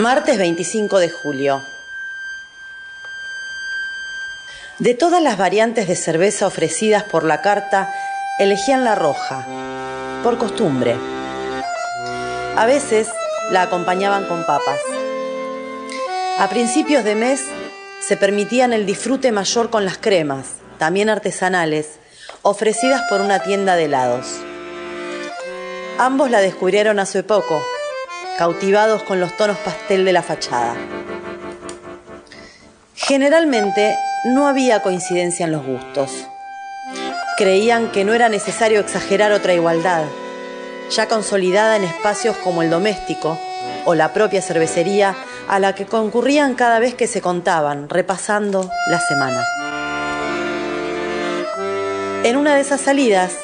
Martes 25 de julio. De todas las variantes de cerveza ofrecidas por la carta, elegían la roja, por costumbre. A veces la acompañaban con papas. A principios de mes se permitían el disfrute mayor con las cremas, también artesanales, ofrecidas por una tienda de helados. Ambos la descubrieron hace poco, cautivados con los tonos pastel de la fachada. Generalmente no había coincidencia en los gustos. Creían que no era necesario exagerar otra igualdad, ya consolidada en espacios como el doméstico o la propia cervecería a la que concurrían cada vez que se contaban, repasando la semana. En una de esas salidas,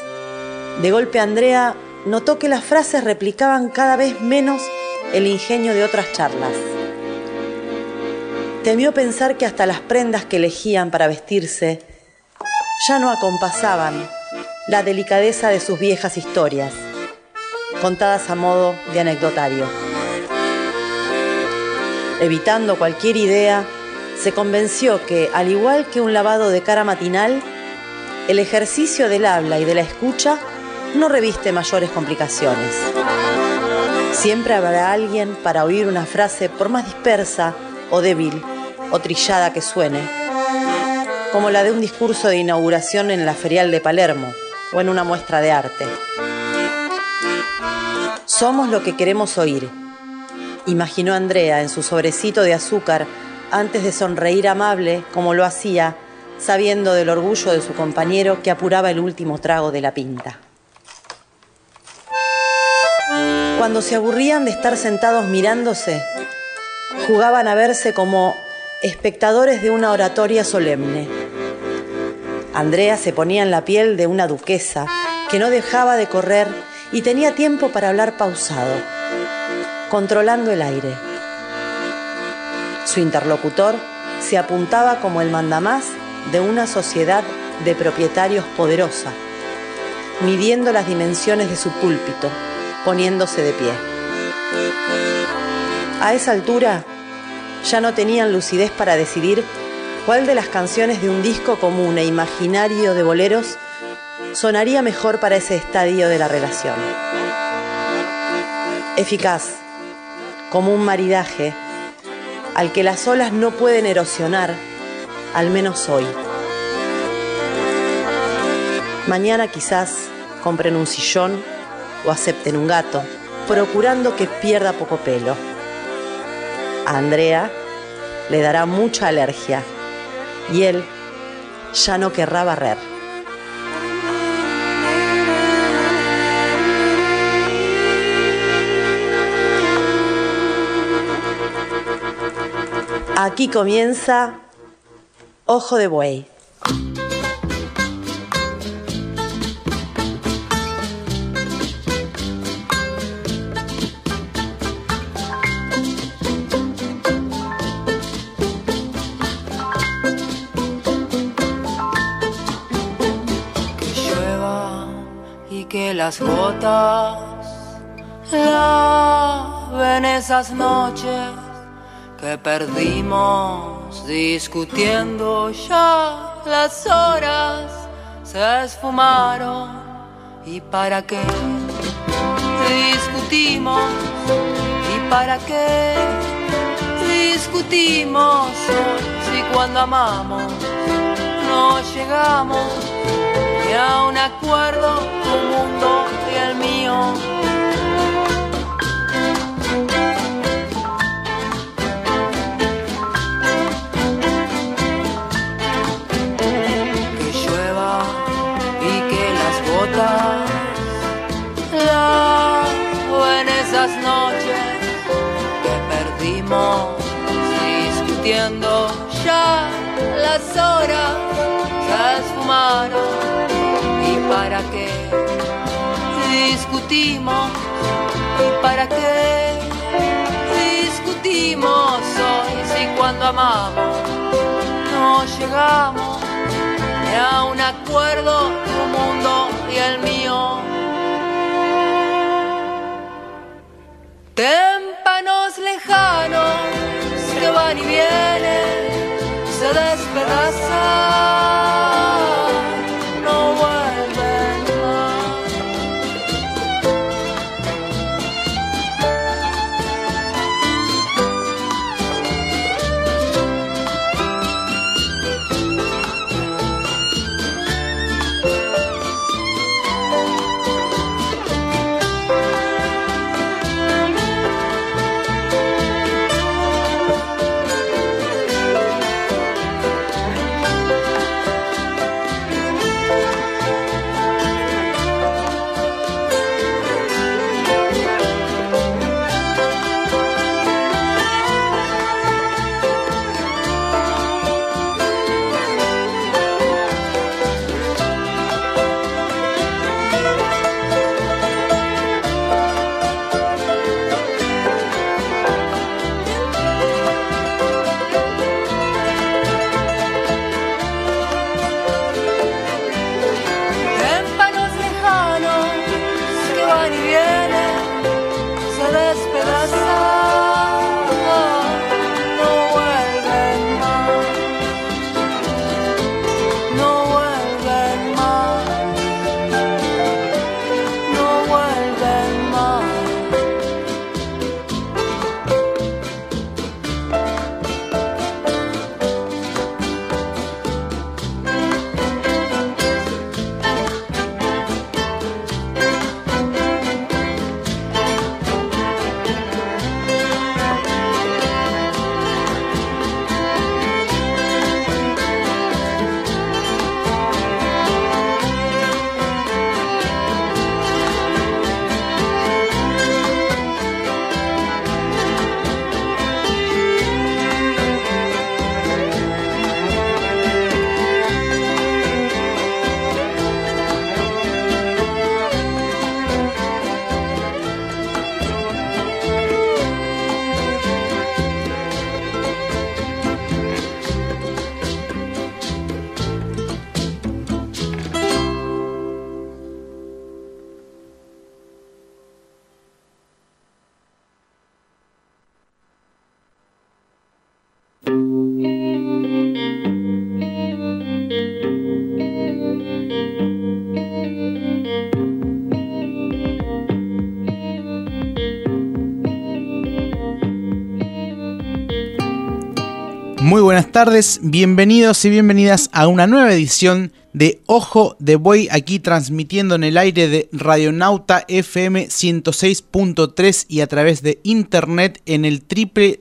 de golpe Andrea notó que las frases replicaban cada vez menos el ingenio de otras charlas. Temió pensar que hasta las prendas que elegían para vestirse ya no acompasaban la delicadeza de sus viejas historias, contadas a modo de anecdotario. Evitando cualquier idea, se convenció que, al igual que un lavado de cara matinal, el ejercicio del habla y de la escucha no reviste mayores complicaciones. Siempre habrá alguien para oír una frase por más dispersa o débil o trillada que suene, como la de un discurso de inauguración en la Ferial de Palermo o en una muestra de arte. Somos lo que queremos oír, imaginó Andrea en su sobrecito de azúcar antes de sonreír amable como lo hacía, sabiendo del orgullo de su compañero que apuraba el último trago de la pinta. Cuando se aburrían de estar sentados mirándose, jugaban a verse como espectadores de una oratoria solemne. Andrea se ponía en la piel de una duquesa que no dejaba de correr y tenía tiempo para hablar pausado, controlando el aire. Su interlocutor se apuntaba como el mandamás de una sociedad de propietarios poderosa, midiendo las dimensiones de su púlpito poniéndose de pie. A esa altura ya no tenían lucidez para decidir cuál de las canciones de un disco común e imaginario de boleros sonaría mejor para ese estadio de la relación. Eficaz, como un maridaje al que las olas no pueden erosionar, al menos hoy. Mañana quizás compren un sillón o acepten un gato, procurando que pierda poco pelo. A Andrea le dará mucha alergia y él ya no querrá barrer. Aquí comienza Ojo de Buey. Las gotas laven esas noches que perdimos discutiendo. Ya las horas se esfumaron y para qué discutimos y para qué discutimos si cuando amamos no llegamos ni a un acuerdo tu mundo y el mío. Que llueva y que las botas en esas noches que perdimos discutiendo ya las horas se esfumaron para qué discutimos y para qué discutimos hoy si cuando amamos no llegamos a un acuerdo tu mundo y el mío. Témpanos lejanos que van y vienen, se despedazan. Tardes, bienvenidos y bienvenidas a una nueva edición de Ojo de Buey, aquí transmitiendo en el aire de Radionauta FM 106.3 y a través de internet en el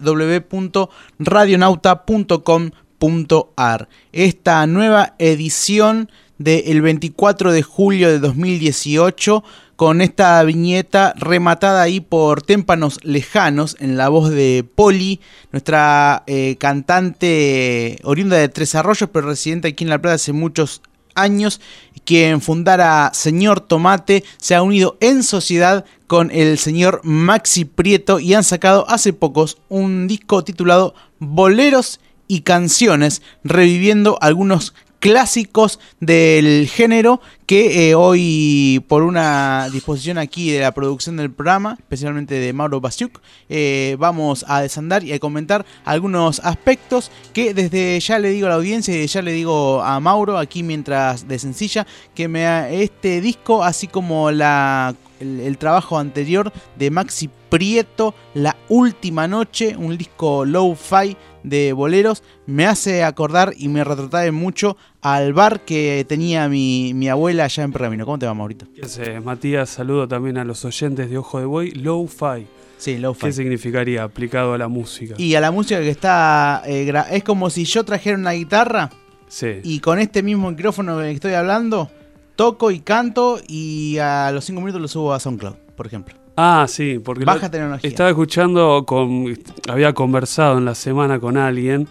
www.radionauta.com.ar. Esta nueva edición del 24 de julio de 2018 con esta viñeta rematada ahí por Témpanos Lejanos en la voz de Poli, nuestra eh, cantante oriunda de Tres Arroyos, pero residente aquí en La Plata hace muchos años, quien fundara Señor Tomate, se ha unido en sociedad con el señor Maxi Prieto y han sacado hace pocos un disco titulado Boleros y canciones, reviviendo algunos clásicos del género que eh, hoy por una disposición aquí de la producción del programa, especialmente de Mauro Basiuk, eh, vamos a desandar y a comentar algunos aspectos que desde ya le digo a la audiencia y ya le digo a Mauro aquí mientras de sencilla que me este disco así como la el, trabajo anterior de Maxi Prieto, La Última Noche, un disco low-fi de boleros, me hace acordar y me retrotrae mucho al bar que tenía mi, abuela allá en Pergamino. ¿Cómo te va, Maurito? ¿Qué Matías? Saludo también a los oyentes de Ojo de Buey. Low-fi. Sí, low-fi. ¿Qué significaría aplicado a la música? Y a la música que está... Eh, es como si yo trajera una guitarra sí. y con este mismo micrófono que estoy hablando toco y canto y a los cinco minutos lo subo a SoundCloud, por ejemplo. Ah, sí, porque Baja tecnología. estaba escuchando, con, había conversado en la semana con alguien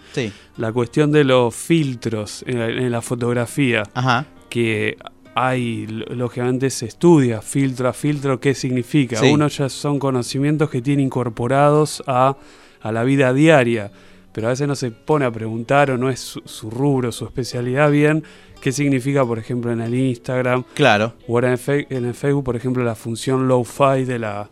la cuestión de los filtros en, la fotografía. Ajá. Que hay, lógicamente se estudia filtro a filtro qué significa. Uno ya son conocimientos que tiene incorporados a, a la vida diaria pero a veces no se pone a preguntar o no es su, rubro, su especialidad bien, qué significa, por ejemplo, en el Instagram. Claro. O en el, Facebook, por ejemplo, la función low-fi de la,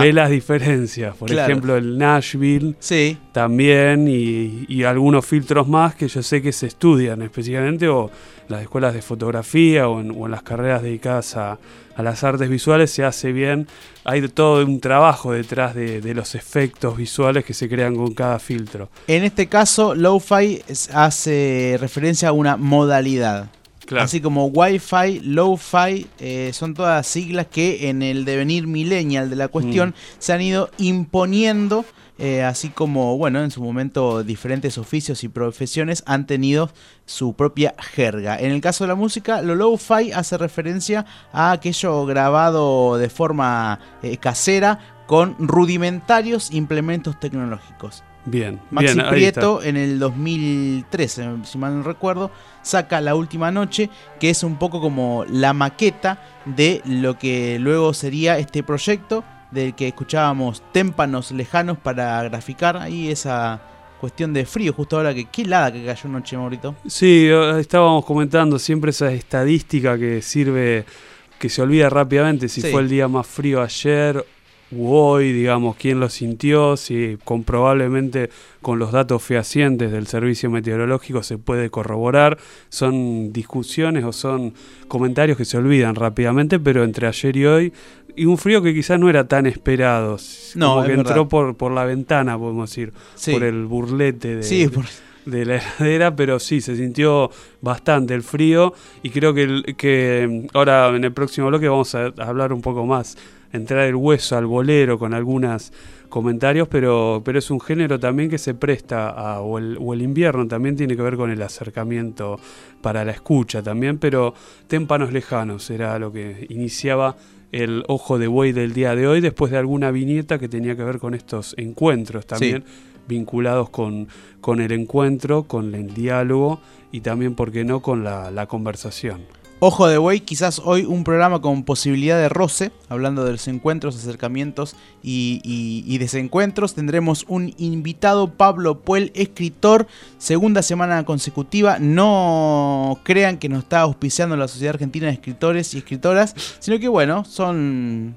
ve las diferencias. Por ejemplo, el Nashville sí. también y, algunos filtros más que yo sé que se estudian específicamente o las escuelas de fotografía o en, las carreras dedicadas a, las artes visuales se hace bien. Hay todo un trabajo detrás de, de los efectos visuales que se crean con cada filtro. En este caso, Lo-Fi hace referencia a una modalidad. Así como Wi-Fi, Low-Fi, eh, son todas siglas que en el devenir millennial de la cuestión mm. se han ido imponiendo, eh, así como, bueno, en su momento diferentes oficios y profesiones han tenido su propia jerga. En el caso de la música, lo Low-Fi hace referencia a aquello grabado de forma eh, casera con rudimentarios implementos tecnológicos. Bien, Maxi Prieto en el 2013, si mal no recuerdo, saca La Última Noche, que es un poco como la maqueta de lo que luego sería este proyecto del que escuchábamos témpanos lejanos para graficar ahí esa cuestión de frío, justo ahora que qué helada que cayó anoche, Maurito. Sí, estábamos comentando siempre esa estadística que sirve, que se olvida rápidamente si fue el día más frío ayer hoy, digamos, quién lo sintió, si comprobablemente con los datos fehacientes del servicio meteorológico se puede corroborar. Son discusiones o son comentarios que se olvidan rápidamente, pero entre ayer y hoy, y un frío que quizás no era tan esperado, no, como que entró por, por la ventana, podemos decir, por el burlete de... de la heladera, pero sí, se sintió bastante el frío y creo que, que ahora en el próximo bloque vamos a hablar un poco más entrar el hueso al bolero con algunos comentarios, pero, pero es un género también que se presta a, o el, o el, invierno también tiene que ver con el acercamiento para la escucha también, pero témpanos lejanos era lo que iniciaba el ojo de buey del día de hoy, después de alguna viñeta que tenía que ver con estos encuentros también. vinculados con, con el encuentro, con el diálogo y también, ¿por qué no?, con la, la conversación. Ojo de Buey, quizás hoy un programa con posibilidad de roce, hablando de los encuentros, acercamientos y, desencuentros. Tendremos un invitado, Pablo Puel, escritor, segunda semana consecutiva. No crean que nos está auspiciando la Sociedad Argentina de Escritores y Escritoras, sino que bueno, son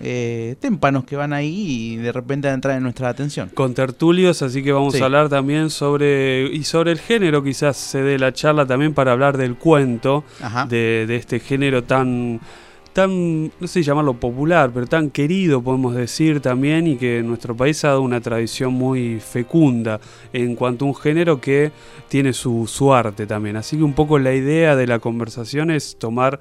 eh, témpanos que van ahí y de repente entrar en nuestra atención. Con tertulios, así que vamos a hablar también sobre, y sobre el género, quizás se dé la charla también para hablar del cuento, de, este género tan tan, no sé llamarlo popular, pero tan querido podemos decir también y que nuestro país ha dado una tradición muy fecunda en cuanto a un género que tiene su, su arte también. Así que un poco la idea de la conversación es tomar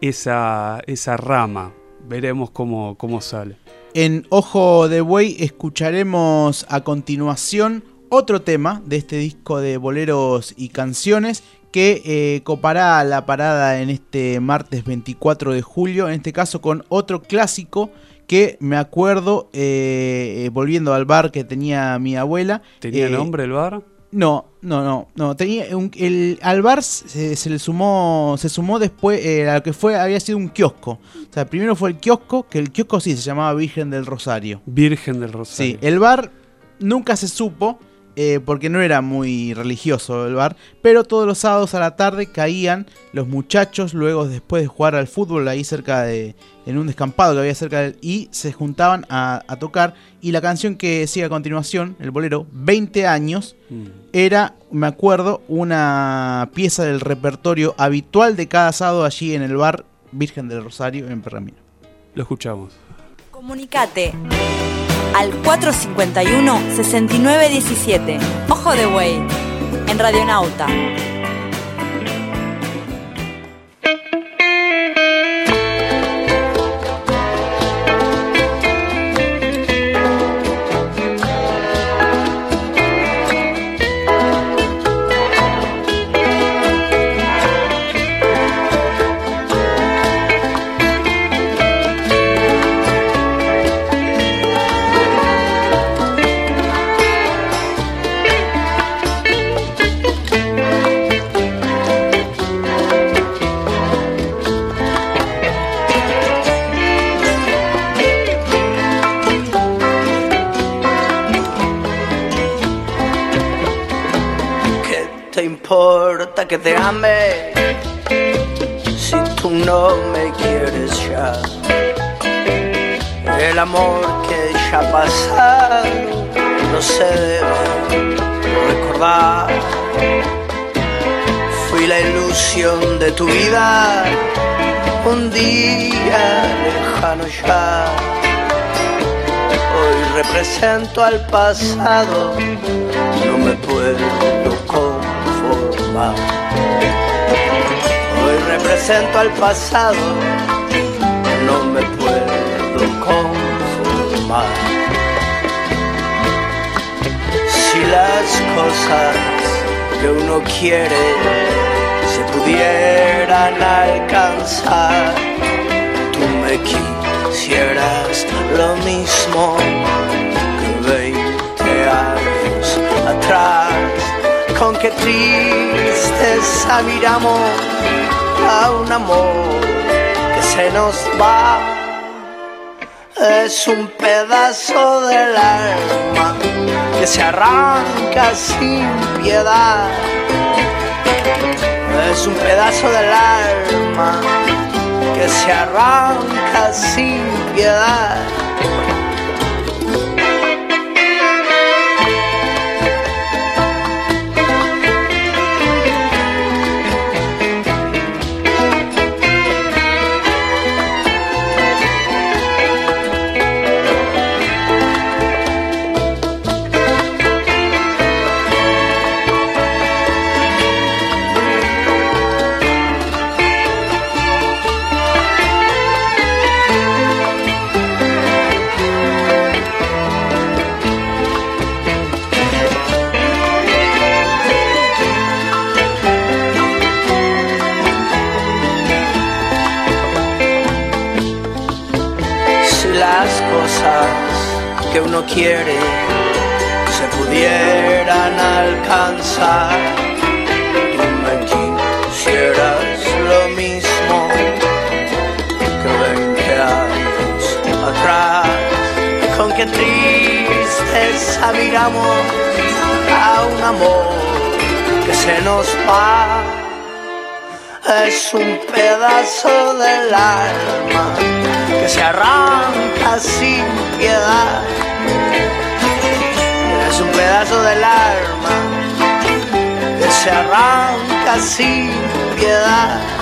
esa, esa rama, veremos cómo, cómo sale. En Ojo de Buey escucharemos a continuación otro tema de este disco de boleros y canciones que eh, copará la parada en este martes 24 de julio, en este caso con otro clásico que me acuerdo, eh, volviendo al bar que tenía mi abuela. ¿Tenía eh, nombre el bar? No, no, no, no. Tenía el, al bar se, le sumó, se sumó después eh, a lo que fue, había sido un kiosco. O sea, primero fue el kiosco, que el kiosco sí se llamaba Virgen del Rosario. Virgen del Rosario. Sí, el bar nunca se supo. Eh, porque no era muy religioso el bar, pero todos los sábados a la tarde caían los muchachos, luego después de jugar al fútbol ahí cerca de, en un descampado que había cerca de él, y se juntaban a, tocar, y la canción que sigue a continuación, el bolero, 20 años, mm. era, me acuerdo, una pieza del repertorio habitual de cada sábado allí en el bar Virgen del Rosario en Perramino. Lo escuchamos. Comunicate al 451-6917. Ojo de Buey, en Radionauta. Que te ame si tú no me quieres ya. El amor que ya ha pasado no se debe recordar. Fui la ilusión de tu vida un día lejano ya. Hoy represento al pasado, no me puedo Hoy represento al pasado, no me puedo conformar. Si las cosas que uno quiere se pudieran alcanzar, tú me quisieras lo mismo Con qué tristeza miramos a un amor que se nos va. Es un pedazo del alma que se arranca sin piedad. Es un pedazo del alma que se arranca sin piedad. Tristeza miramos a un amor que se nos va. Es un pedazo del alma que se arranca sin piedad. Es un pedazo del alma que se arranca sin piedad.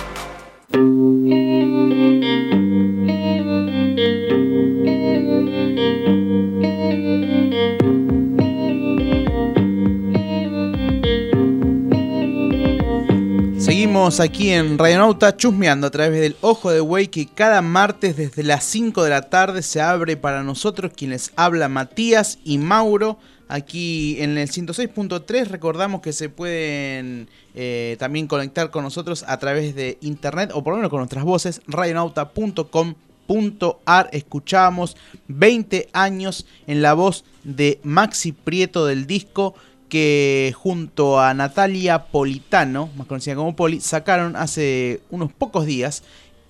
Aquí en Radionauta chusmeando a través del Ojo de Güey que cada martes desde las 5 de la tarde se abre para nosotros quienes habla Matías y Mauro. Aquí en el 106.3 recordamos que se pueden eh, también conectar con nosotros a través de internet o por lo menos con nuestras voces radionauta.com.ar escuchamos 20 años en la voz de Maxi Prieto del disco que junto a Natalia Politano, más conocida como Poli, sacaron hace unos pocos días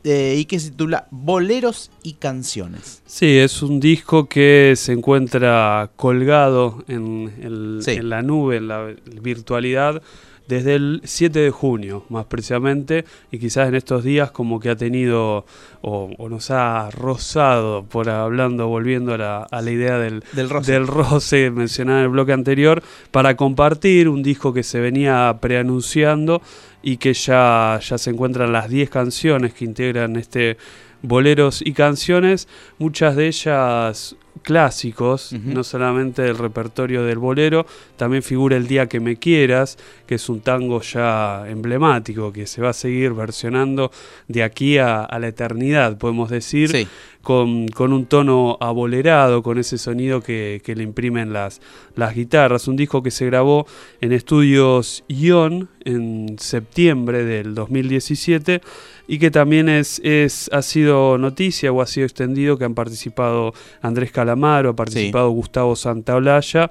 eh, y que se titula Boleros y Canciones. Sí, es un disco que se encuentra colgado en, el- Sí. en la nube, en la virtualidad, desde el 7 de junio, más precisamente, y quizás en estos días como que ha tenido o, o nos ha rozado, por hablando, volviendo a la, a la idea del, Del roce. del roce mencionado en el bloque anterior, para compartir un disco que se venía preanunciando y que ya, ya se encuentran las 10 canciones que integran este boleros y canciones, muchas de ellas clásicos, no solamente del repertorio del bolero, también figura El Día que me quieras, que es un tango ya emblemático que se va a seguir versionando de aquí a, a la eternidad, podemos decir, Sí. Con, con un tono abolerado, con ese sonido que, que le imprimen las, las guitarras. Un disco que se grabó en estudios Ion en septiembre del 2017 y que también es, es, ha sido noticia o ha sido extendido que han participado Andrés Calamaro, ha participado Gustavo Santaolalla.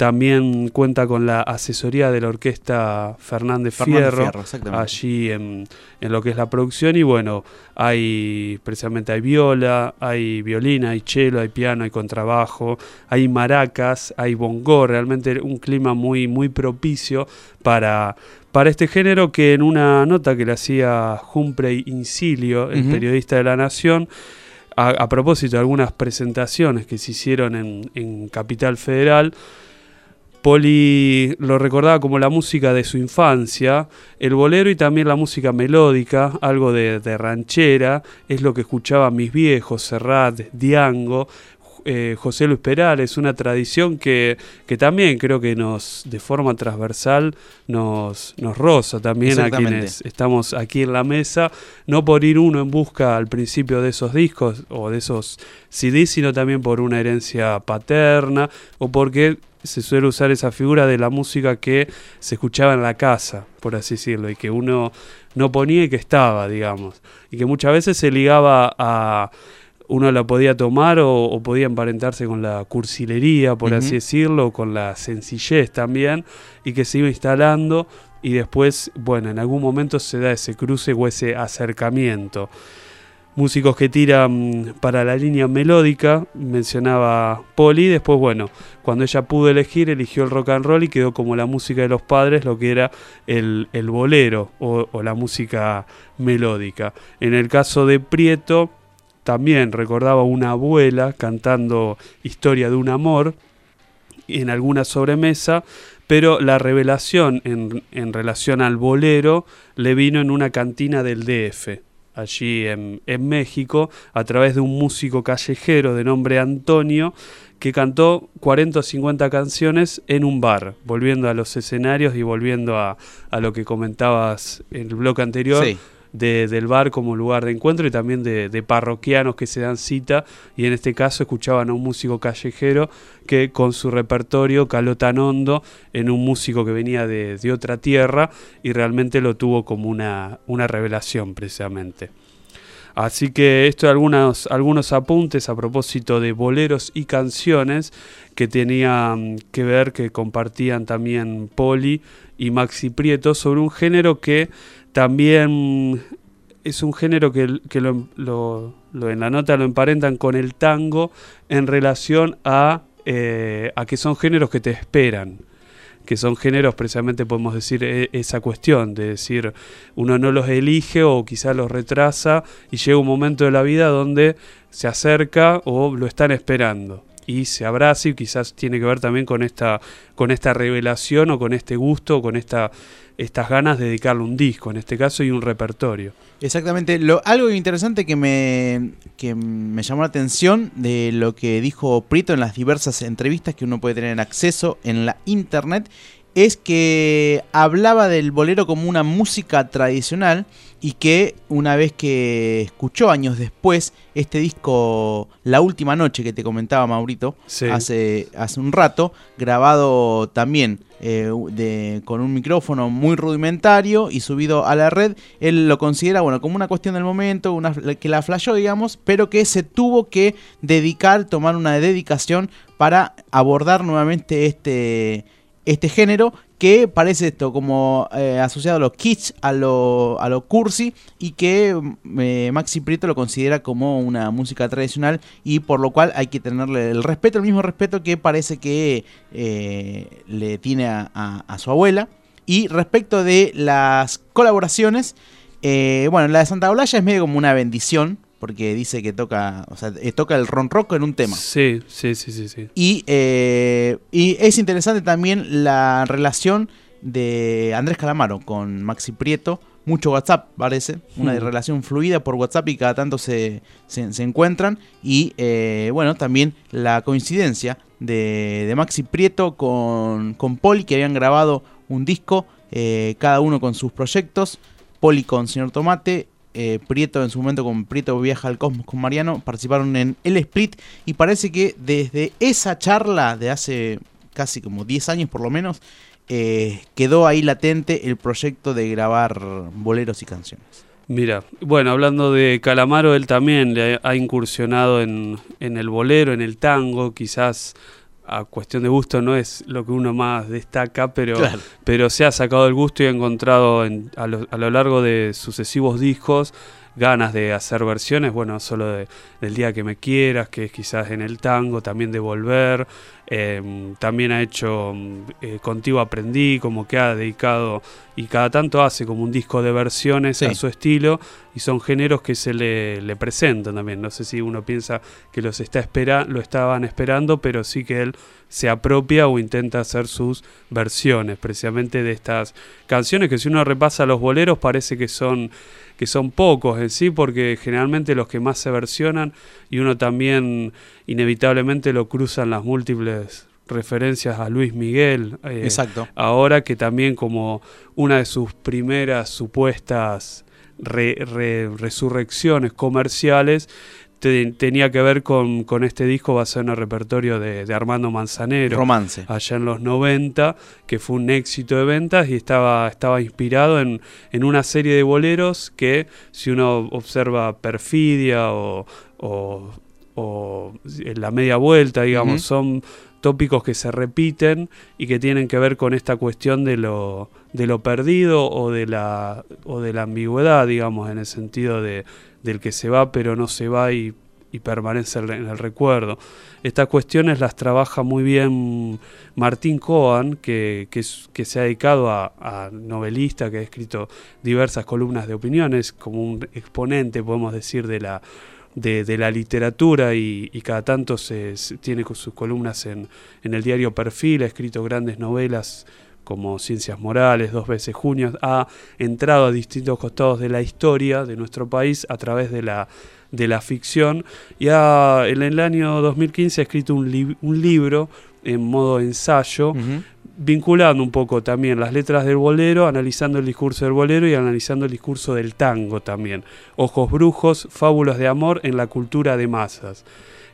También cuenta con la asesoría de la orquesta Fernández, Fierro, allí en, en, lo que es la producción. Y bueno, hay precisamente hay viola, hay violina, hay cello, hay piano, hay contrabajo, hay maracas, hay bongo. Realmente un clima muy, muy propicio para, para este género que en una nota que le hacía Humphrey Incilio, el periodista de La Nación, a, propósito de algunas presentaciones que se hicieron en, Capital Federal, Poli lo recordaba como la música de su infancia, el bolero y también la música melódica, algo de, de ranchera, es lo que escuchaban mis viejos, Serrat, Diango, eh, José Luis Perales, una tradición que, que, también creo que nos, de forma transversal, nos, nos roza también a quienes estamos aquí en la mesa, no por ir uno en busca al principio de esos discos o de esos CDs, sino también por una herencia paterna o porque se suele usar esa figura de la música que se escuchaba en la casa, por así decirlo, y que uno no ponía y que estaba, digamos, y que muchas veces se ligaba a uno la podía tomar o, podía emparentarse con la cursilería, por así decirlo, con la sencillez también, y que se iba instalando y después, bueno, en algún momento se da ese cruce o ese acercamiento. Músicos que tiran para la línea melódica, mencionaba Poli, después, bueno, cuando ella pudo elegir, eligió el rock and roll y quedó como la música de los padres, lo que era el, bolero o, la música melódica. En el caso de Prieto, también recordaba una abuela cantando Historia de un amor en alguna sobremesa, pero la revelación en relación al bolero le vino en una cantina del DF, allí en, en, México, a través de un músico callejero de nombre Antonio, que cantó 40 o 50 canciones en un bar, volviendo a los escenarios y volviendo a, a lo que comentabas en el bloque anterior. Sí del bar como lugar de encuentro y también de, parroquianos que se dan cita y en este caso escuchaban a un músico callejero que con su repertorio caló tan hondo en un músico que venía de, otra tierra y realmente lo tuvo como una, una revelación precisamente. Así que esto algunos, algunos apuntes a propósito de boleros y canciones que tenían que ver, que compartían también Poli y Maxi Prieto sobre un género que también es un género que, lo, en la nota lo emparentan con el tango en relación a, eh, a que son géneros que te esperan que son géneros, precisamente podemos decir e, esa cuestión, de decir, uno no los elige o quizá los retrasa y llega un momento de la vida donde se acerca o lo están esperando y se abraza y quizás tiene que ver también con esta, con esta revelación o con este gusto, con esta estas ganas de dedicarle un disco, en este caso, y un repertorio. Exactamente. Lo, algo interesante que me, que me llamó la atención de lo que dijo Prito en las diversas entrevistas que uno puede tener acceso en la internet es que hablaba del bolero como una música tradicional y que una vez que escuchó años después este disco La Última Noche que te comentaba Maurito hace, hace un rato, grabado también eh, de, con un micrófono muy rudimentario y subido a la red, él lo considera bueno como una cuestión del momento, una, que la flashó digamos, pero que se tuvo que dedicar, tomar una dedicación para abordar nuevamente este este género que parece esto como eh, asociado a los kitsch, a lo, a lo cursi y que eh, Maxi Prieto lo considera como una música tradicional y por lo cual hay que tenerle el respeto, el mismo respeto que parece que eh, le tiene a, su abuela. Y respecto de las colaboraciones, bueno, la de Santa Olaya es medio como una bendición porque dice que toca, o sea, eh, toca el ronroco en un tema. Sí, sí, sí, sí. sí. Y, eh, y es interesante también la relación de Andrés Calamaro con Maxi Prieto. Mucho WhatsApp, parece. Una hmm. relación fluida por WhatsApp y cada tanto se, se, encuentran. Y eh, bueno, también la coincidencia de, de Maxi Prieto con, con Poli, que habían grabado un disco, cada uno con sus proyectos. Poli con Señor Tomate, eh, Prieto en su momento con Prieto Viaja al Cosmos con Mariano, participaron en El Split y parece que desde esa charla de hace casi como 10 años por lo menos, eh, quedó ahí latente el proyecto de grabar boleros y canciones. Mira, bueno, hablando de Calamaro, él también le ha incursionado en, en el bolero, en el tango, quizás a cuestión de gusto no es lo que uno más destaca, pero, pero se ha sacado el gusto y ha encontrado a, lo, a, lo, largo de sucesivos discos ganas de hacer versiones, bueno, solo de, del Día que me quieras, que es quizás en el tango, también de volver, em, también ha hecho eh, Contigo aprendí, como que ha dedicado y cada tanto hace como un disco de versiones a su estilo y son géneros que se le, le, presentan también. No sé si uno piensa que los está espera, lo estaban esperando, pero sí que él se apropia o intenta hacer sus versiones precisamente de estas canciones que si uno repasa los boleros parece que son que son pocos en sí, porque generalmente los que más se versionan y uno también inevitablemente lo cruzan las múltiples referencias a Luis Miguel. Eh, Exacto. Ahora que también como una de sus primeras supuestas resurrecciones comerciales tenía que ver con, este disco basado en el repertorio de, Armando Manzanero. Romance. Allá en los 90, que fue un éxito de ventas y estaba, estaba inspirado en, en una serie de boleros que, si uno observa Perfidia o, o, La Media Vuelta, digamos, son tópicos que se repiten y que tienen que ver con esta cuestión de lo, de lo perdido o de, la, o de la ambigüedad, digamos, en el sentido de del que se va pero no se va y, permanece en el recuerdo. Estas cuestiones las trabaja muy bien Martín Cohen, que, que, se ha dedicado a, novelista, que ha escrito diversas columnas de opiniones, como un exponente, podemos decir, de la, de, la literatura y, cada tanto se, tiene sus columnas en, en el diario Perfil, ha escrito grandes novelas como Ciencias Morales, Dos veces Junio, ha entrado a distintos costados de la historia de nuestro país a través de la, de la ficción y en el año 2015 ha escrito un libro en modo ensayo, vinculando un poco también las letras del bolero, analizando el discurso del bolero y analizando el discurso del tango también. Ojos Brujos, Fábulas de Amor en la Cultura de Masas.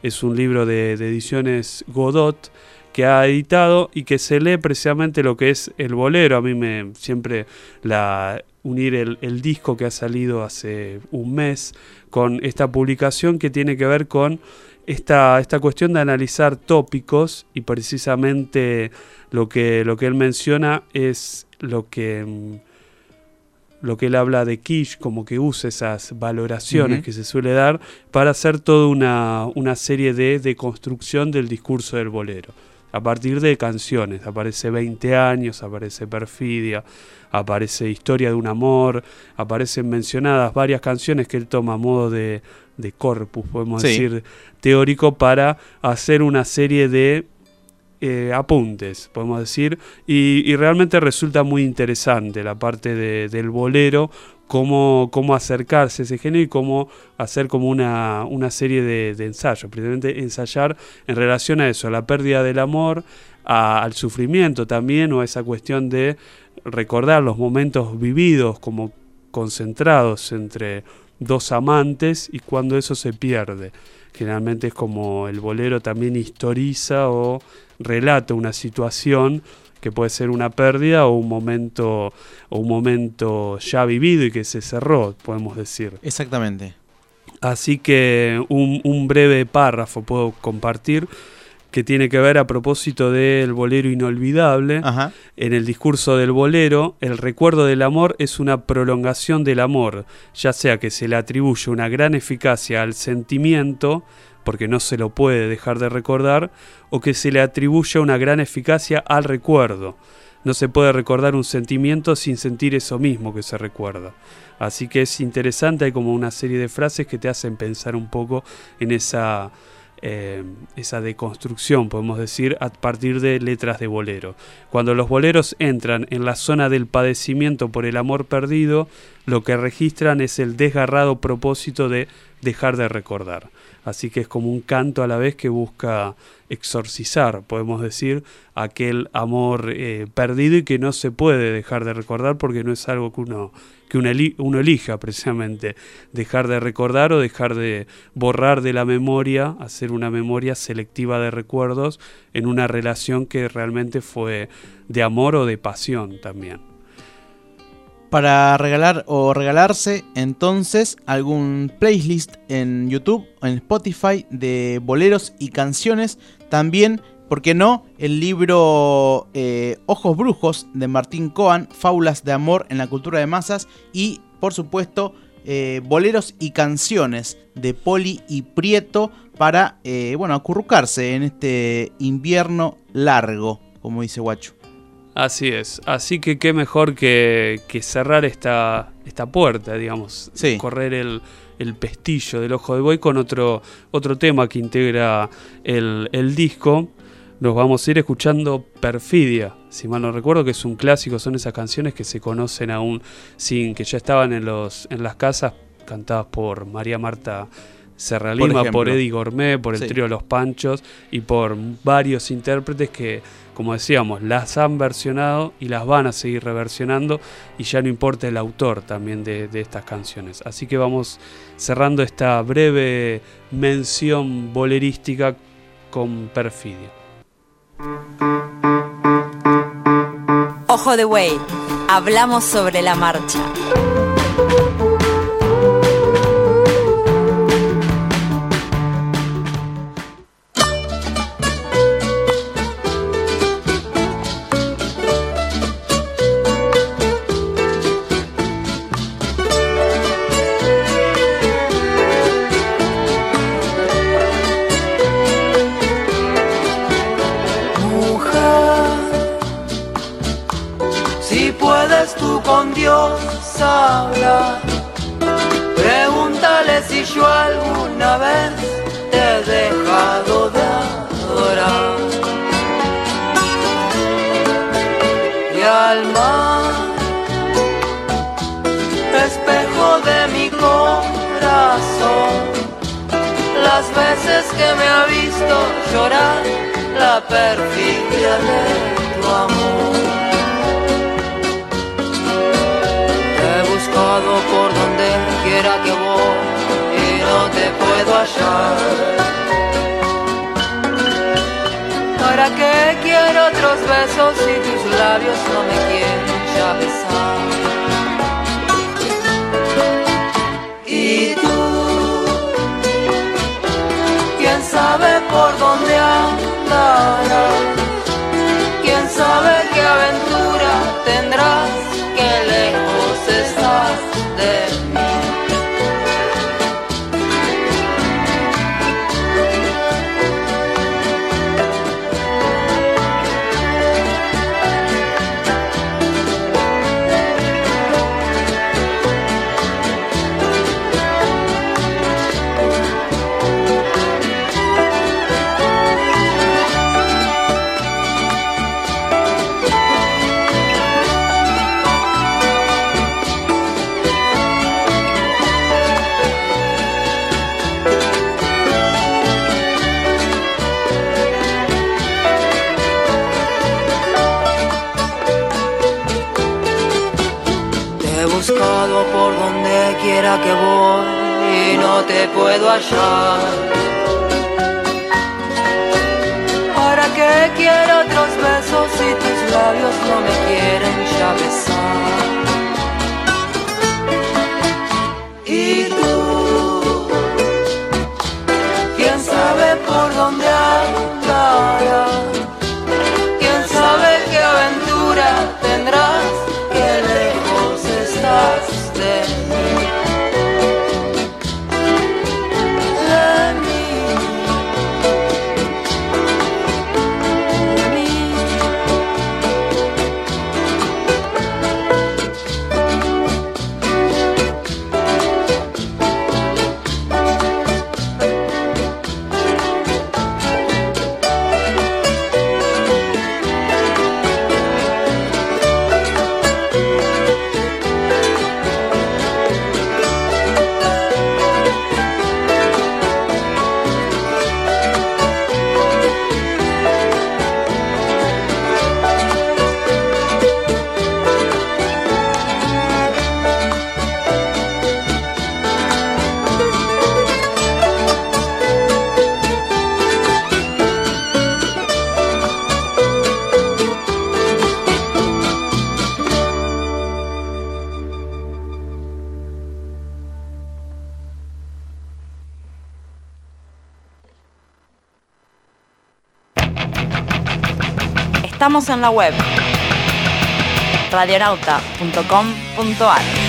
Es un libro de, ediciones Godot que ha editado y que se lee precisamente lo que es el bolero. A mí me siempre la unir el, disco que ha salido hace un mes con esta publicación que tiene que ver con esta, esta cuestión de analizar tópicos y precisamente lo que, lo que él menciona es lo que lo que él habla de Kish, como que usa esas valoraciones que se suele dar para hacer toda una, una serie de, de construcción del discurso del bolero a partir de canciones. Aparece 20 años, aparece Perfidia, aparece Historia de un amor, aparecen mencionadas varias canciones que él toma a modo de, corpus, podemos decir, teórico, para hacer una serie de eh, apuntes, podemos decir, y, realmente resulta muy interesante la parte del bolero cómo, cómo acercarse a ese género y cómo hacer como una, una serie de, ensayos, precisamente ensayar en relación a eso, a la pérdida del amor, al sufrimiento también, o a esa cuestión de recordar los momentos vividos como concentrados entre dos amantes y cuando eso se pierde. Generalmente es como el bolero también historiza o relata una situación que puede ser una pérdida o un momento o un momento ya vivido y que se cerró, podemos decir. Exactamente. Así que un, breve párrafo puedo compartir que tiene que ver a propósito del bolero inolvidable. En el discurso del bolero, el recuerdo del amor es una prolongación del amor, ya sea que se le atribuye una gran eficacia al sentimiento, porque no se lo puede dejar de recordar, o que se le atribuya una gran eficacia al recuerdo. No se puede recordar un sentimiento sin sentir eso mismo que se recuerda. Así que es interesante, hay como una serie de frases que te hacen pensar un poco en esa, eh, esa deconstrucción, podemos decir, a partir de letras de bolero. Cuando los boleros entran en la zona del padecimiento por el amor perdido, lo que registran es el desgarrado propósito de dejar de recordar. Así que es como un canto a la vez que busca exorcizar, podemos decir, aquel amor eh, perdido y que no se puede dejar de recordar porque no es algo que uno que uno, elija precisamente dejar de recordar o dejar de borrar de la memoria, hacer una memoria selectiva de recuerdos en una relación que realmente fue de amor o de pasión también para regalar o regalarse entonces algún playlist en YouTube o en Spotify de boleros y canciones también ¿por qué no? El libro eh, Ojos Brujos de Martín Coan, Fábulas de Amor en la Cultura de Masas y, por supuesto, eh, Boleros y Canciones de Poli y Prieto para, eh, bueno, acurrucarse en este invierno largo, como dice Guacho. Así es, así que qué mejor que, cerrar esta, esta puerta, digamos, correr el, pestillo del ojo de buey con otro, otro tema que integra el, el disco, nos vamos a ir escuchando Perfidia, si mal no recuerdo, que es un clásico, son esas canciones que se conocen aún sin que ya estaban en, los, en las casas, cantadas por María Marta Serralima, por, por Eddie Gourmet, por el trío Los Panchos y por varios intérpretes que, como decíamos, las han versionado y las van a seguir reversionando y ya no importa el autor también de, estas canciones. Así que vamos cerrando esta breve mención bolerística con Perfidia. Ojo de Güey, hablamos sobre la marcha. Pregúntale si yo alguna vez te he dejado de adorar. Y al mar, espejo de mi corazón, las veces que me ha visto llorar la perfidia de tu amor. Por donde quiera que voy y no te puedo hallar. ¿Para qué quiero otros besos si tus labios no me quieren ya besar? Y tú, quién sabe por dónde andarás, quién sabe qué aventura tendrás que lost their voy y no te puedo hallar. ¿Para qué quiero otros besos si tus labios no me quieren ya? En la web radionauta.com.ar.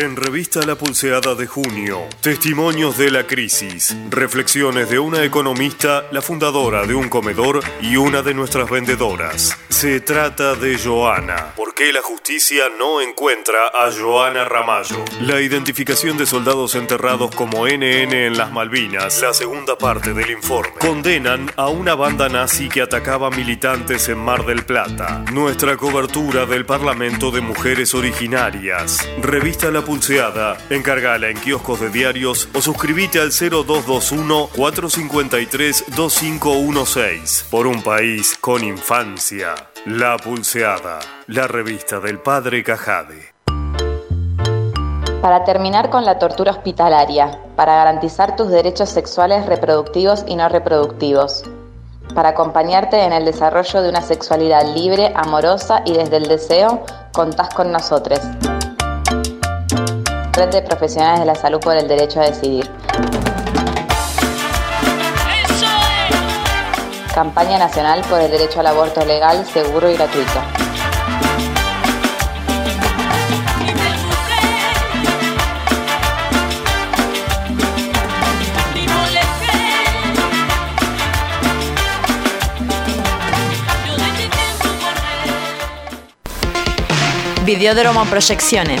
En Revista La Pulseada de junio, Testimonios de la Crisis, reflexiones de una economista, la fundadora de un comedor y una de nuestras vendedoras. Se trata de Joana. ¿Por qué la justicia no encuentra a Joana Ramallo? La identificación de soldados enterrados como NN en las Malvinas, la segunda parte del informe. Condenan a una banda nazi que atacaba militantes en Mar del Plata. Nuestra cobertura del Parlamento de Mujeres Originarias. Revista La Pulseada, encargala en kioscos de diarios o suscríbete al 0221-453-2516. Por un país con infancia. La Pulseada, la revista del padre Cajade. Para terminar con la tortura hospitalaria, para garantizar tus derechos sexuales reproductivos y no reproductivos, para acompañarte en el desarrollo de una sexualidad libre, amorosa y desde el deseo, contás con nosotros. Red de Profesionales de la Salud por el Derecho a Decidir. Campaña Nacional por el Derecho al Aborto Legal, Seguro y Gratuito. Videódromo Proyecciones,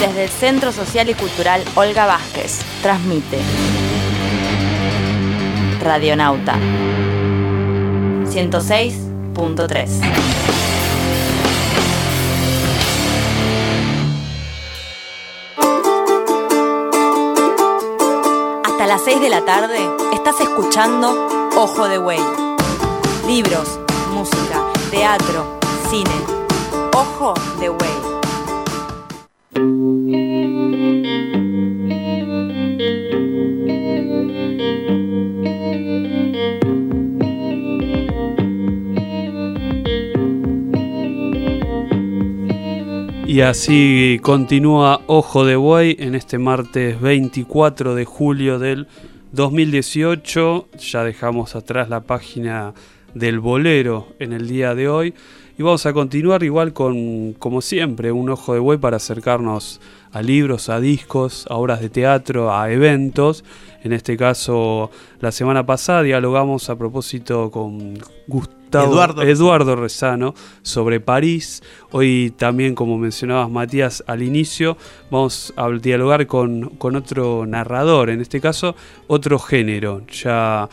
Desde el Centro Social y Cultural Olga Vázquez, transmite Radionauta 106.3. Hasta las 6 de la tarde estás escuchando Ojo de Güey. Libros, música, teatro, cine. Ojo de Güey. Y así continúa Ojo de Buey en este martes 24 de julio del 2018. Ya dejamos atrás la página del bolero en el día de hoy. Y vamos a continuar igual con, como siempre, un ojo de buey para acercarnos a libros, a discos, a obras de teatro, a eventos. En este caso, la semana pasada dialogamos a propósito con Gustavo Eduardo. Eduardo Rezano sobre París. Hoy también, como mencionabas Matías al inicio, vamos a dialogar con, con otro narrador, en este caso otro género. Ya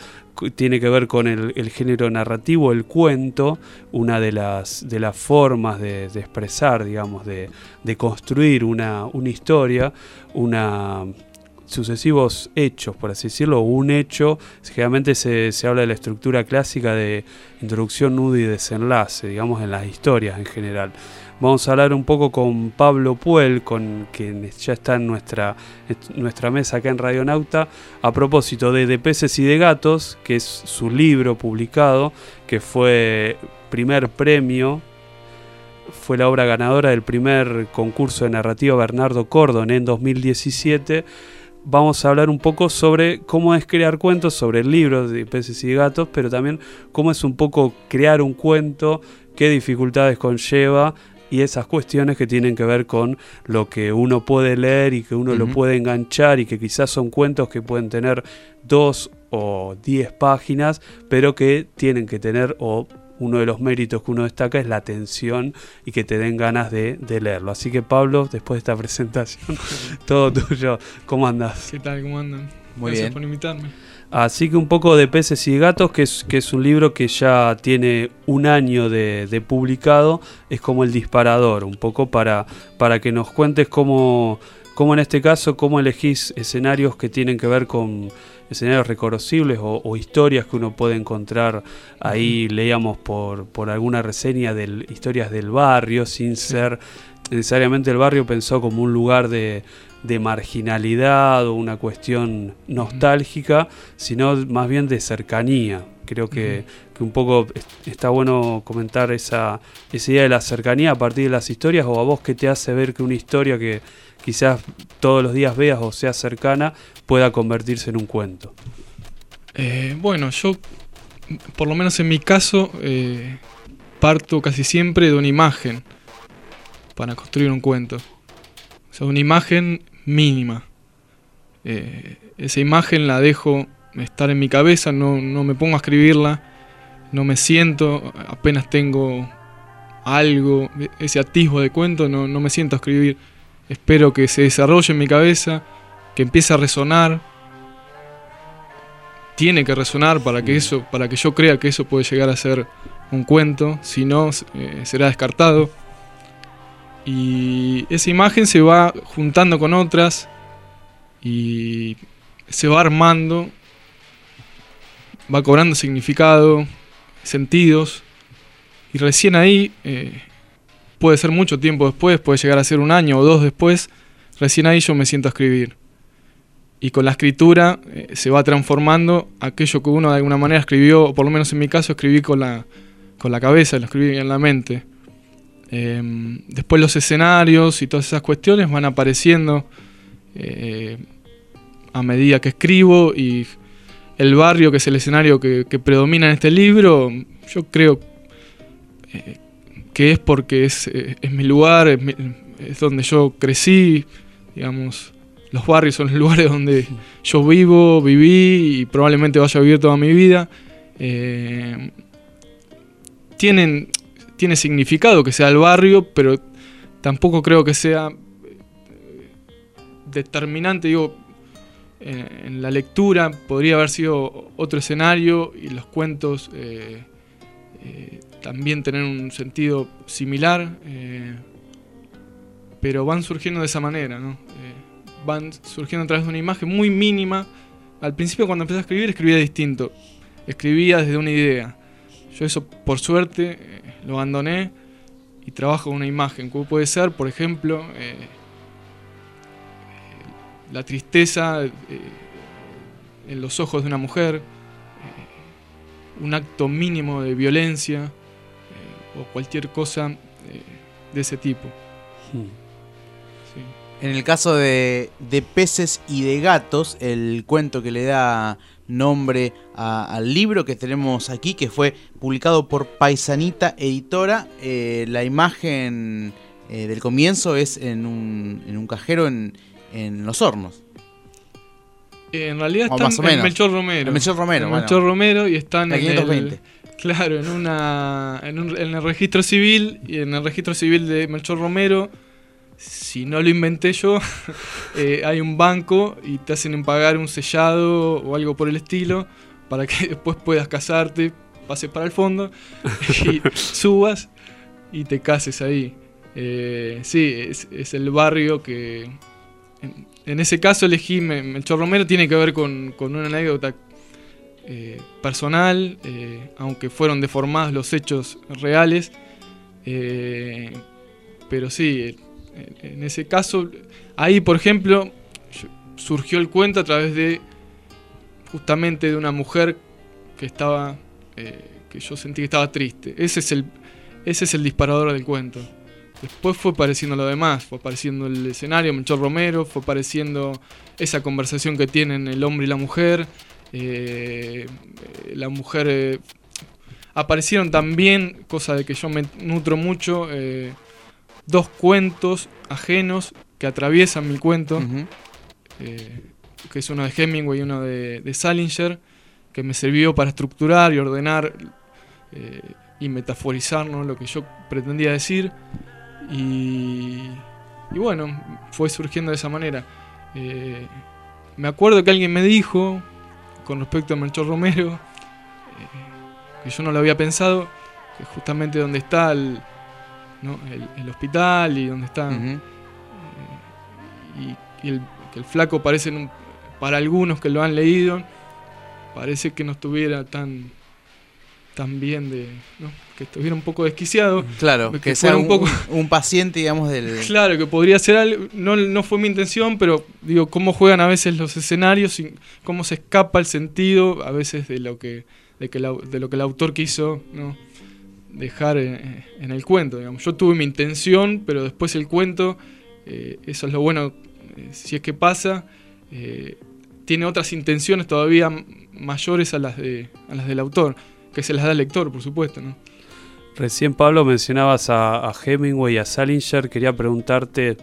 tiene que ver con el, el género narrativo, el cuento, una de las, de las formas de, de expresar, digamos, de, de construir una, una historia, una sucesivos hechos, por así decirlo, un hecho, generalmente se, se habla de la estructura clásica de introducción, nudo y desenlace, digamos, en las historias en general. Vamos a hablar un poco con Pablo Puel, con quien ya está en nuestra, nuestra mesa acá en Radionauta, a propósito de De peces y de gatos, que es su libro publicado, que fue primer premio, fue la obra ganadora del primer concurso de narrativa Bernardo Cordon en 2017. Vamos a hablar un poco sobre cómo es crear cuentos, sobre el libro de peces y gatos, pero también cómo es un poco crear un cuento, qué dificultades conlleva y esas cuestiones que tienen que ver con lo que uno puede leer y que uno lo puede enganchar y que quizás son cuentos que pueden tener dos o diez páginas, pero que tienen que tener o uno de los méritos que uno destaca es la atención y que te den ganas de, de leerlo. Así que Pablo, después de esta presentación, todo tuyo. ¿Cómo andas? ¿Qué tal? ¿Cómo andan? Muy Gracias bien. por invitarme. Así que un poco de peces y gatos, que es, que es un libro que ya tiene un año de, de publicado, es como el disparador, un poco para, para que nos cuentes cómo, cómo en este caso, cómo elegís escenarios que tienen que ver con escenarios reconocibles o, historias que uno puede encontrar ahí, leíamos por, por alguna reseña de historias del barrio, sin ser necesariamente el barrio pensó como un lugar de, de marginalidad o una cuestión nostálgica, sino más bien de cercanía. Creo que, un poco está bueno comentar esa, esa idea de la cercanía a partir de las historias o a vos que te hace ver que una historia que quizás todos los días veas o sea cercana pueda convertirse en un cuento. Eh, bueno, yo, por lo menos en mi caso, eh, parto casi siempre de una imagen para construir un cuento. O sea, una imagen mínima. Eh, esa imagen la dejo estar en mi cabeza, no, me pongo a escribirla, no me siento, apenas tengo algo, ese atisbo de cuento, no, me siento a escribir. Espero que se desarrolle en mi cabeza, que empiece a resonar. Tiene que resonar para que eso, para que yo crea que eso puede llegar a ser un cuento, si no eh, será descartado. Y esa imagen se va juntando con otras y se va armando, va cobrando significado, sentidos. Y recién ahí, eh, puede ser mucho tiempo después, puede llegar a ser un año o dos después, recién ahí yo me siento a escribir. Y con la escritura eh, se va transformando aquello que uno de alguna manera escribió, o por lo menos en mi caso escribí con la, con la cabeza, lo escribí en la mente. Em, después los escenarios y todas esas cuestiones van apareciendo eh, a medida que escribo y el barrio, que es el escenario que, predomina en este libro, yo creo eh, que es porque es, eh, mi lugar, es, donde yo crecí, digamos, los barrios son los lugares donde yo vivo, viví y probablemente vaya a vivir toda mi vida. tienen tiene significado que sea el barrio, pero tampoco creo que sea eh, determinante, digo, en la lectura podría haber sido otro escenario y los cuentos eh, eh, también tener un sentido similar, pero van surgiendo de esa manera, ¿no? van surgiendo a través de una imagen muy mínima. Al principio cuando empecé a escribir escribía distinto, escribía desde una idea. Yo eso por suerte lo abandoné y trabajo con una imagen. Como puede ser, por ejemplo, eh, la tristeza eh, en los ojos de una mujer, eh, un acto mínimo de violencia o cualquier cosa de ese tipo. Hmm. En el caso de, de, peces y de gatos, el cuento que le da nombre al libro que tenemos aquí, que fue publicado por Paisanita Editora. Eh, la imagen eh, del comienzo es en un, en un cajero en, en Los Hornos. En realidad están en Melchor Romero. En Melchor Romero. Melchor Romero y están en el, Claro, en, una, en, un, en el registro civil y en el registro civil de Melchor Romero si no lo inventé yo, eh, hay un banco y te hacen pagar un sellado o algo por el estilo para que después puedas casarte, pases para el fondo y subas y te cases ahí. Eh, sí, es, el barrio que... En, ese caso elegí Melchor Romero, tiene que ver con, una anécdota eh, personal, aunque fueron deformados los hechos reales. pero sí, en ese caso, ahí por ejemplo, surgió el cuento a través de justamente de una mujer que estaba, eh, que yo sentí que estaba triste. Ese es el, ese es el disparador del cuento. Después fue apareciendo lo demás, fue apareciendo el escenario, Melchor Romero, fue apareciendo esa conversación que tienen el hombre y la mujer. Eh, la mujer. Eh, aparecieron también, cosa de que yo me nutro mucho, dos cuentos ajenos que atraviesan mi cuento, eh, que es uno de Hemingway y uno de, Salinger, que me sirvió para estructurar y ordenar eh, y metaforizar lo que yo pretendía decir. Y, bueno, fue surgiendo de esa manera. Eh, me acuerdo que alguien me dijo, con respecto a Melchor Romero, que yo no lo había pensado, que justamente donde está el, el, hospital y donde están. Eh, y el, que el flaco parece, para algunos que lo han leído, parece que no estuviera tan, tan bien de... que estuviera un poco desquiciado. Claro, que, sea un, poco... un paciente, digamos, del... Claro, que podría ser algo... No, no fue mi intención, pero digo, cómo juegan a veces los escenarios, y cómo se escapa el sentido a veces de lo que, de que de lo que el autor quiso, ¿no? dejar eh, en, el cuento. Digamos. Yo tuve mi intención, pero después el cuento, eh, eso es lo bueno, eh, si es que pasa, tiene otras intenciones todavía mayores a las, de, a las del autor, que se las da al lector, por supuesto. ¿no? Recién, Pablo, mencionabas a, Hemingway y a Salinger. Quería preguntarte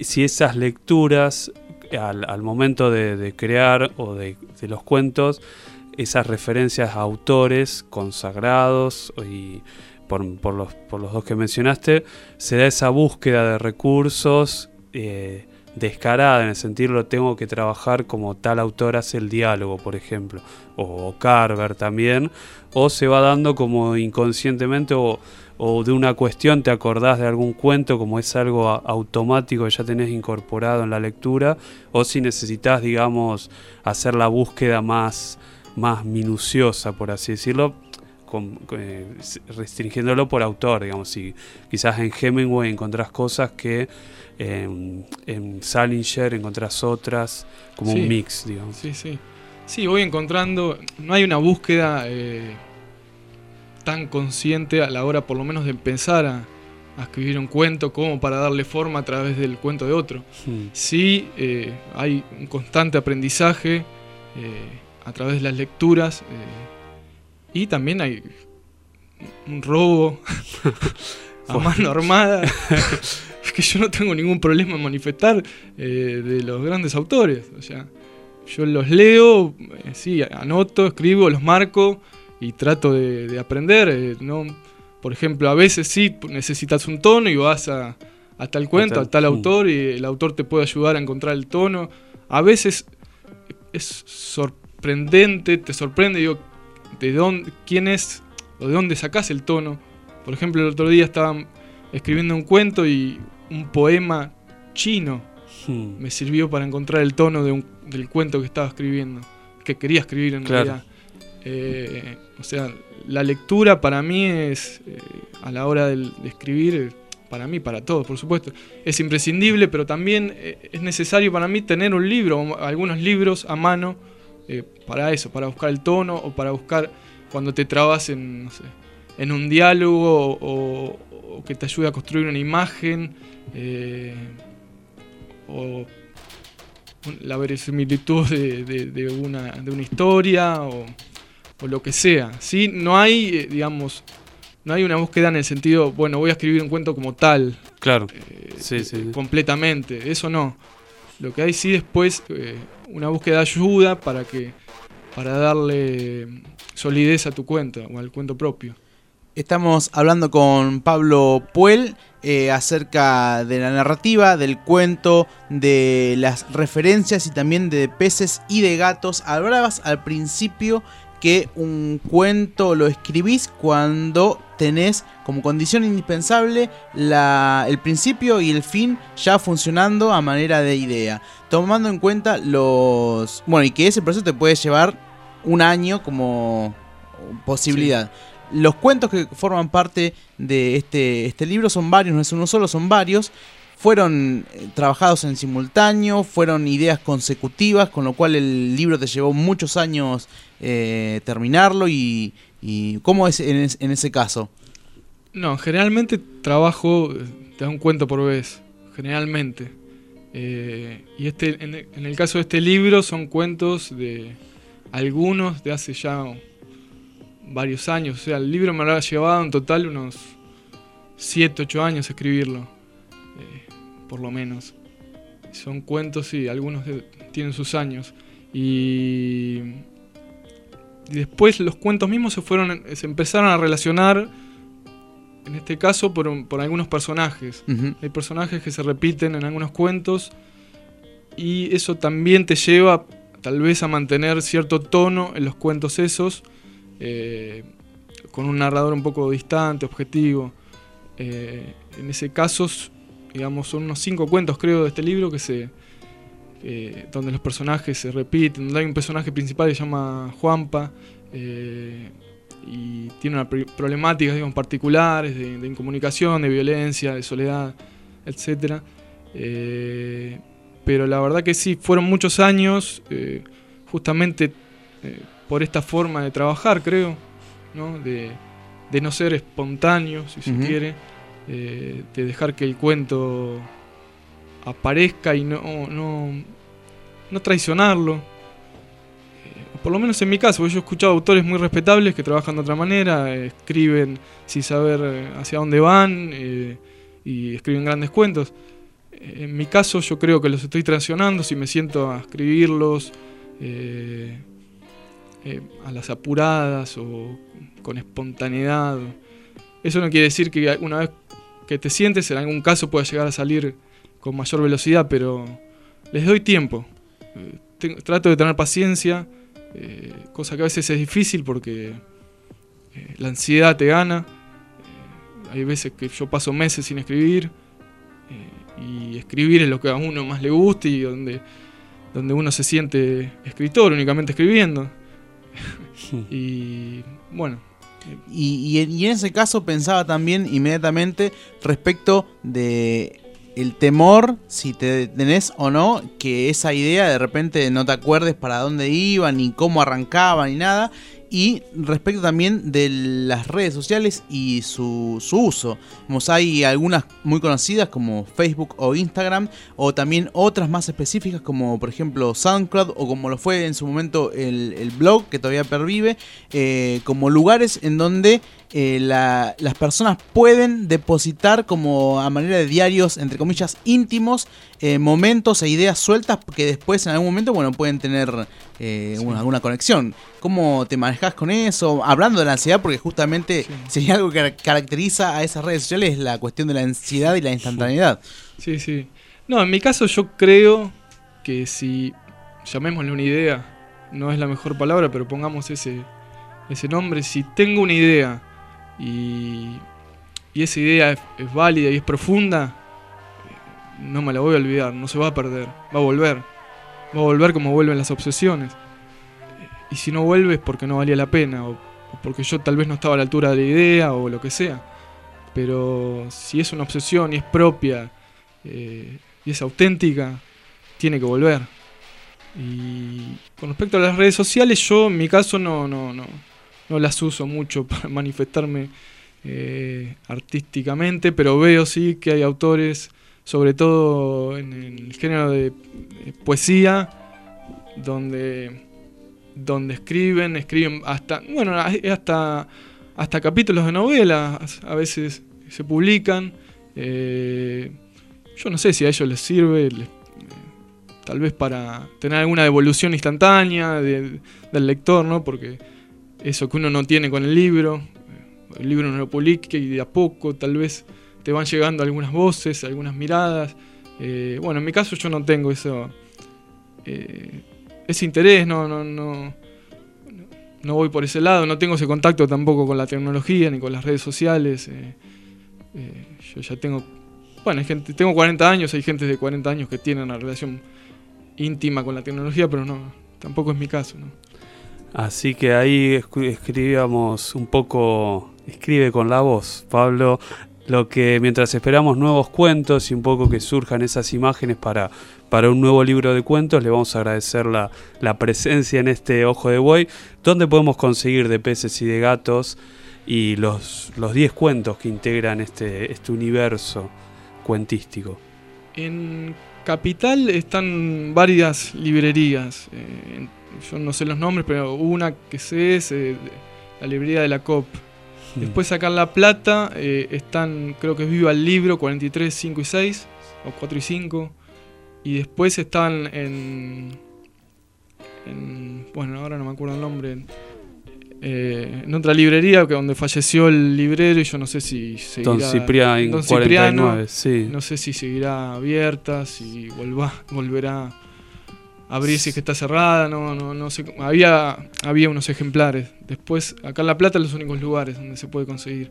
si esas lecturas, al, momento de, crear o de, los cuentos, esas referencias a autores consagrados y por, los, por los dos que mencionaste, se da esa búsqueda de recursos eh, descarada en el sentido tengo que trabajar como tal autor hace el diálogo, por ejemplo, o, Carver también, o se va dando como inconscientemente o, o de una cuestión te acordás de algún cuento como es algo automático que ya tenés incorporado en la lectura, o si necesitas, digamos, hacer la búsqueda más más minuciosa, por así decirlo, eh, restringiéndolo por autor, digamos. Si quizás en Hemingway encontrás cosas que en Salinger encontrás otras, como un mix, digamos. Sí, sí. Sí, voy encontrando, no hay una búsqueda eh, tan consciente a la hora por lo menos de empezar a, escribir un cuento como para darle forma a través del cuento de otro. Hmm. Sí, eh, hay un constante aprendizaje a través de las lecturas. Eh, y también hay un robo a mano armada que yo no tengo ningún problema en manifestar eh, de los grandes autores. O sea, yo los leo, eh, sí, anoto, escribo, los marco y trato de, aprender. ¿no? Por ejemplo, a veces sí necesitas un tono y vas a, a tal cuento, a tal autor y el autor te puede ayudar a encontrar el tono. A veces es sorprendente sorprendente, te sorprende, digo, de dónde, quién es o de dónde sacás el tono. Por ejemplo, el otro día estaba escribiendo un cuento y un poema chino hmm. me sirvió para encontrar el tono de un, del cuento que estaba escribiendo, que quería escribir en realidad. Eh, o sea, la lectura para mí es, eh, a la hora de, escribir, para mí, para todos, por supuesto, es imprescindible, pero también eh, es necesario para mí tener un libro, algunos libros a mano eh, para eso, para buscar el tono o para buscar cuando te trabas en, en un diálogo o, que te ayude a construir una imagen eh, o la verosimilitud de, una, de una historia o, lo que sea. ¿sí? No hay, eh, digamos, no hay una búsqueda en el sentido, bueno, voy a escribir un cuento como tal. Claro. sí, sí. Completamente. Eso no. Lo que hay sí después una búsqueda de ayuda para que para darle solidez a tu cuenta o al cuento propio. Estamos hablando con Pablo Puel eh, acerca de la narrativa, del cuento, de las referencias y también de peces y de gatos. Hablabas al principio que un cuento lo escribís cuando tenés como condición indispensable el principio y el fin ya funcionando a manera de idea. Tomando en cuenta los... Bueno, y que ese proceso te puede llevar un año como posibilidad. Los cuentos que forman parte de este, este libro son varios, no es uno solo, son varios fueron eh, trabajados en simultáneo, fueron ideas consecutivas, con lo cual el libro te llevó muchos años eh, terminarlo y, ¿cómo es en, ese caso? No, generalmente trabajo, te da un cuento por vez, generalmente. Eh, y este, en el, caso de este libro son cuentos de algunos de hace ya varios años. O sea, el libro me habrá llevado en total unos 7, 8 años escribirlo por lo menos. Son cuentos, y algunos tienen sus años. Y, después los cuentos mismos se fueron, se empezaron a relacionar, en este caso, por, por algunos personajes. Hay personajes que se repiten en algunos cuentos y eso también te lleva tal vez a mantener cierto tono en los cuentos esos, eh, con un narrador un poco distante, objetivo. Eh, en ese caso digamos, son unos cinco cuentos creo de este libro que se, eh, donde los personajes se repiten, donde hay un personaje principal que se llama Juanpa y tiene una problemática digamos, particulares de, incomunicación, de violencia, de soledad, etc. Pero la verdad que sí, fueron muchos años justamente por esta forma de trabajar, creo, ¿no? De, no ser espontáneo, si se quiere, de dejar que el cuento aparezca y no, no, no traicionarlo. Eh, por lo menos en mi caso, porque yo he escuchado autores muy respetables que trabajan de otra manera, escriben sin saber eh, hacia dónde van eh, y escriben grandes cuentos. En mi caso yo creo que los estoy traicionando si me siento a escribirlos a las apuradas o con espontaneidad. Eso no quiere decir que una vez que te sientes en algún caso pueda llegar a salir con mayor velocidad, pero les doy tiempo. Eh, trato de tener paciencia, eh, cosa que a veces es difícil porque eh, la ansiedad te gana. hay veces que yo paso meses sin escribir y escribir es lo que a uno más le gusta y donde, donde uno se siente escritor, únicamente escribiendo. Y bueno, y, en ese caso pensaba también inmediatamente respecto de el temor, si te tenés o no, que esa idea de repente no te acuerdes para dónde iba, ni cómo arrancaba, ni nada. Y respecto también de las redes sociales y su, uso. hay algunas muy conocidas como Facebook o Instagram, o también otras más específicas como por ejemplo SoundCloud o como lo fue en su momento el, blog que todavía pervive, eh, como lugares en donde eh, las personas pueden depositar como a manera de diarios, entre comillas, íntimos, eh, momentos e ideas sueltas que después en algún momento, bueno, pueden tener eh, alguna conexión. ¿Cómo te manejas con eso? Hablando de la ansiedad, porque justamente si algo que caracteriza a esas redes sociales es la cuestión de la ansiedad y la instantaneidad. Sí, sí. No, en mi caso yo creo que si, llamémosle una idea, no es la mejor palabra, pero pongamos ese, ese nombre, si tengo una idea, y, esa idea es, válida y es profunda, no me la voy a olvidar, no se va a perder, va a volver. Va a volver como vuelven las obsesiones. Y si no vuelve es porque no valía la pena, o, porque yo tal vez no estaba a la altura de la idea, o lo que sea. Pero si es una obsesión y es propia eh, y es auténtica, tiene que volver. Y con respecto a las redes sociales, yo en mi caso no, no, no, no las uso mucho para manifestarme eh, artísticamente, pero veo sí que hay autores, sobre todo en el género de poesía, donde, donde escriben, escriben hasta, bueno, hasta, hasta capítulos de novelas, a veces se publican. Eh, yo no sé si a ellos les sirve, tal vez para tener alguna devolución instantánea del lector, ¿no? Porque eso que uno no tiene con el libro, el libro no lo publique y de a poco tal vez te van llegando algunas voces, algunas miradas. Eh, bueno, en mi caso yo no tengo eso, eh, ese interés, no, no, no, no voy por ese lado, no tengo ese contacto tampoco con la tecnología ni con las redes sociales. Eh, yo ya tengo, bueno, gente, tengo 40 años, hay gente de 40 años que tienen una relación íntima con la tecnología, pero no, tampoco es mi caso. Así que ahí escribíamos un poco, escribe con la voz, Pablo, lo que mientras esperamos nuevos cuentos y un poco que surjan esas imágenes para, para un nuevo libro de cuentos, le vamos a agradecer la, la presencia en este Ojo de Buey, donde podemos conseguir de peces y de gatos y los 10 cuentos que integran este, este universo cuentístico. En Capital están varias librerías. Eh, yo no sé los nombres, pero una que sé es eh, la librería de la COP. Hmm. Después acá en La Plata eh, están, creo que es Viva el Libro, 43, 5 y 6, o 4 y 5. Y después están en, en bueno, ahora no me acuerdo el nombre, eh, en otra librería que donde falleció el librero y yo no sé si seguirá Don Cipriano, Don Cipriano sí. no sé si seguirá abierta, si volverá abrir si es que está cerrada, no, no, no sé. Había, había unos ejemplares. Después, acá en La Plata, los únicos lugares donde se puede conseguir.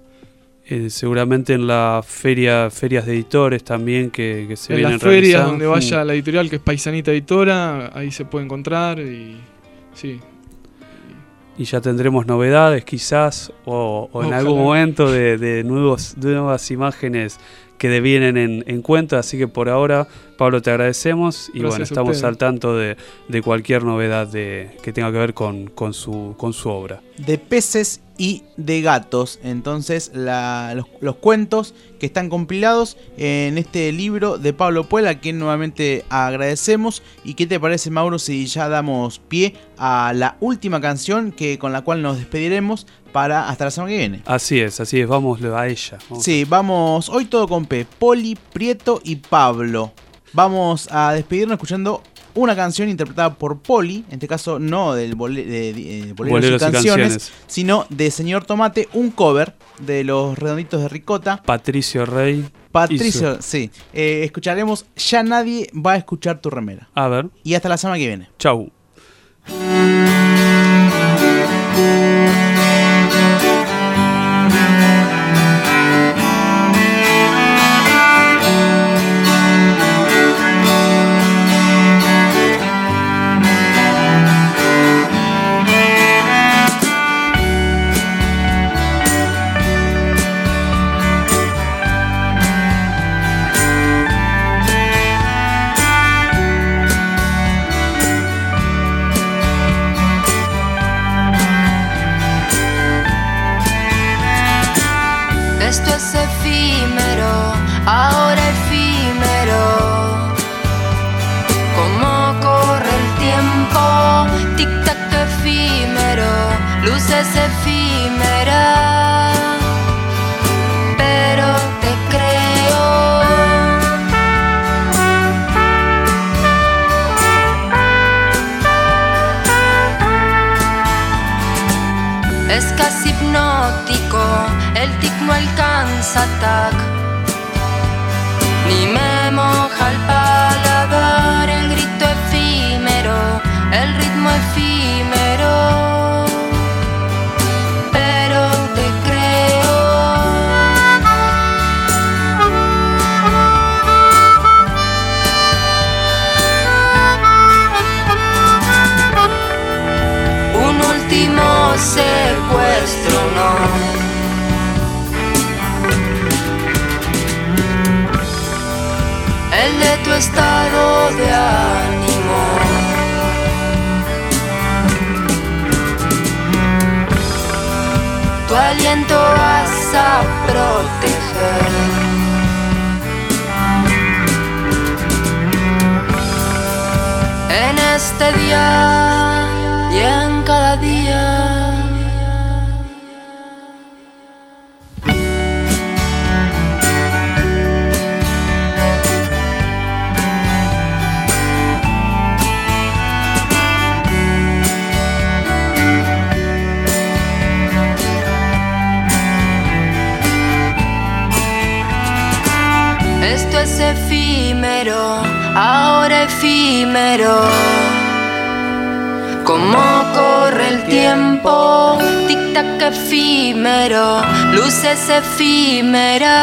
Eh, seguramente en las feria, ferias de editores también que, que se en vienen las ferias realizando. donde vaya Mm. la editorial, que es Paisanita Editora, ahí se puede encontrar y sí. Y ya tendremos novedades quizás o, o en algún momento de, de nuevos, de nuevas imágenes que devienen en, en cuenta. Así que por ahora, Pablo, te agradecemos y Gracias bueno, estamos al tanto de, de cualquier novedad de, que tenga que ver con, con, su, con su obra. de peces y de gatos. Entonces, la- los, los cuentos que están compilados en este libro de Pablo Puel, a quien nuevamente agradecemos. ¿Y qué te parece, Mauro, si ya damos pie a la última canción que, con la cual nos despediremos para hasta la semana que viene? Así es, así es, vamos a ella. Vamos Sí, vamos, hoy todo con P, Poli, Prieto y Pablo. Vamos a despedirnos escuchando una canción interpretada por Poli, en este caso no del bole- de, de- eh, boleros Boleros y y canciones, canciones. sino de Señor Tomate, un cover de los redonditos de Ricota. Patricio Rey. Patricio, hizo- sí. Eh, escucharemos Ya nadie va a escuchar tu remera. A ver, Y hasta la semana que viene. chau. A proteger. En este día es efímero, ahora efímero. Cómo corre el tiempo, tic-tac efímero, luces efímeras.